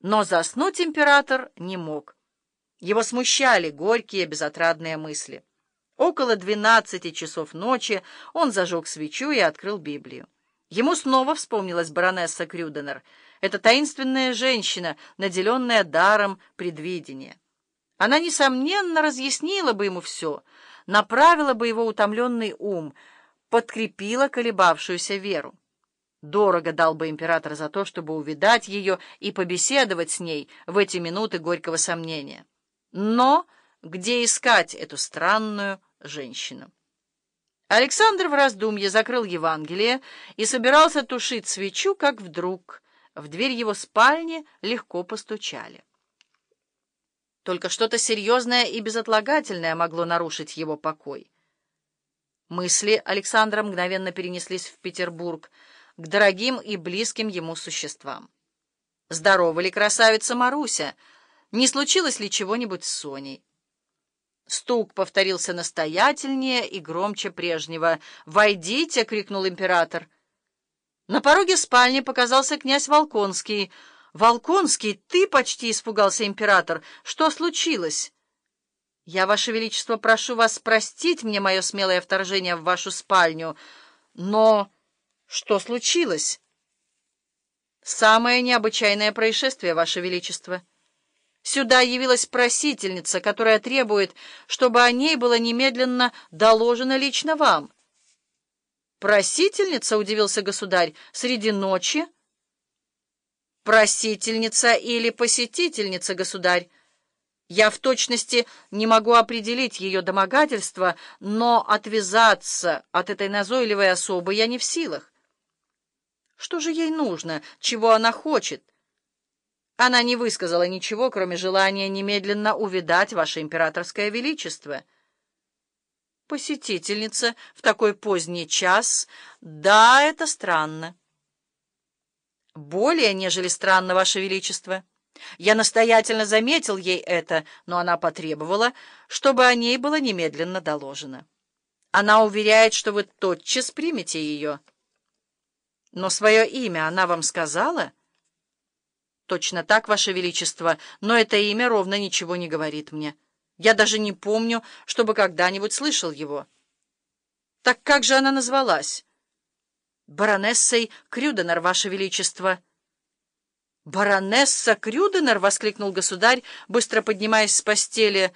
Но заснуть император не мог. Его смущали горькие, безотрадные мысли. Около двенадцати часов ночи он зажег свечу и открыл Библию. Ему снова вспомнилась баронесса Крюденер, эта таинственная женщина, наделенная даром предвидения. Она, несомненно, разъяснила бы ему все, направила бы его утомленный ум, подкрепила колебавшуюся веру. Дорого дал бы император за то, чтобы увидать ее и побеседовать с ней в эти минуты горького сомнения. Но где искать эту странную женщину? Александр в раздумье закрыл Евангелие и собирался тушить свечу, как вдруг в дверь его спальни легко постучали. Только что-то серьезное и безотлагательное могло нарушить его покой. Мысли Александра мгновенно перенеслись в Петербург, к дорогим и близким ему существам. Здорова ли красавица Маруся? Не случилось ли чего-нибудь с Соней? Стук повторился настоятельнее и громче прежнего. «Войдите!» — крикнул император. На пороге спальни показался князь Волконский. «Волконский, ты почти испугался император. Что случилось?» «Я, Ваше Величество, прошу вас простить мне мое смелое вторжение в вашу спальню, но...» Что случилось? Самое необычайное происшествие, Ваше Величество. Сюда явилась просительница, которая требует, чтобы о ней было немедленно доложено лично вам. Просительница, удивился государь, среди ночи? Просительница или посетительница, государь? Я в точности не могу определить ее домогательство, но отвязаться от этой назойливой особы я не в силах. Что же ей нужно? Чего она хочет? Она не высказала ничего, кроме желания немедленно увидать ваше императорское величество. Посетительница в такой поздний час? Да, это странно. Более, нежели странно, ваше величество. Я настоятельно заметил ей это, но она потребовала, чтобы о ней было немедленно доложено. Она уверяет, что вы тотчас примете ее. Но свое имя она вам сказала? Точно так, Ваше Величество, но это имя ровно ничего не говорит мне. Я даже не помню, чтобы когда-нибудь слышал его. Так как же она назвалась? Баронессой Крюденер, Ваше Величество. «Баронесса Крюденер!» — воскликнул государь, быстро поднимаясь с постели.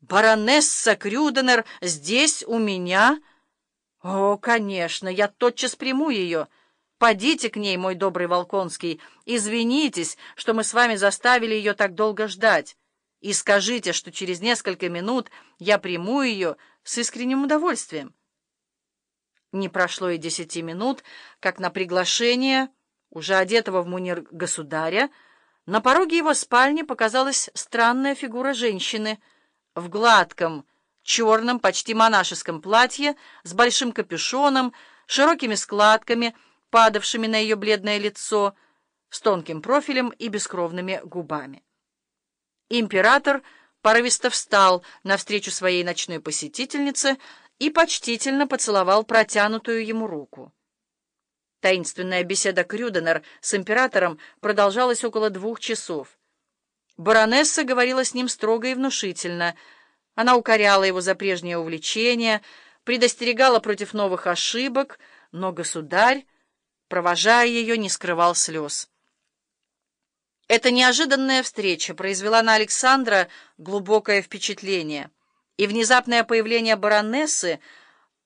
«Баронесса Крюденер здесь, у меня?» «О, конечно, я тотчас приму ее». Подите к ней, мой добрый Волконский, извинитесь, что мы с вами заставили ее так долго ждать, и скажите, что через несколько минут я приму ее с искренним удовольствием. Не прошло и десяти минут, как на приглашение, уже одетого в мунир государя, на пороге его спальни показалась странная фигура женщины в гладком, черном, почти монашеском платье с большим капюшоном, широкими складками — падавшими на ее бледное лицо, с тонким профилем и бескровными губами. Император порывисто встал навстречу своей ночной посетительнице и почтительно поцеловал протянутую ему руку. Таинственная беседа Крюденер с императором продолжалась около двух часов. Баронесса говорила с ним строго и внушительно. Она укоряла его за прежнее увлечение, предостерегала против новых ошибок, но государь провожая ее, не скрывал слез. Эта неожиданная встреча произвела на Александра глубокое впечатление, и внезапное появление баронессы —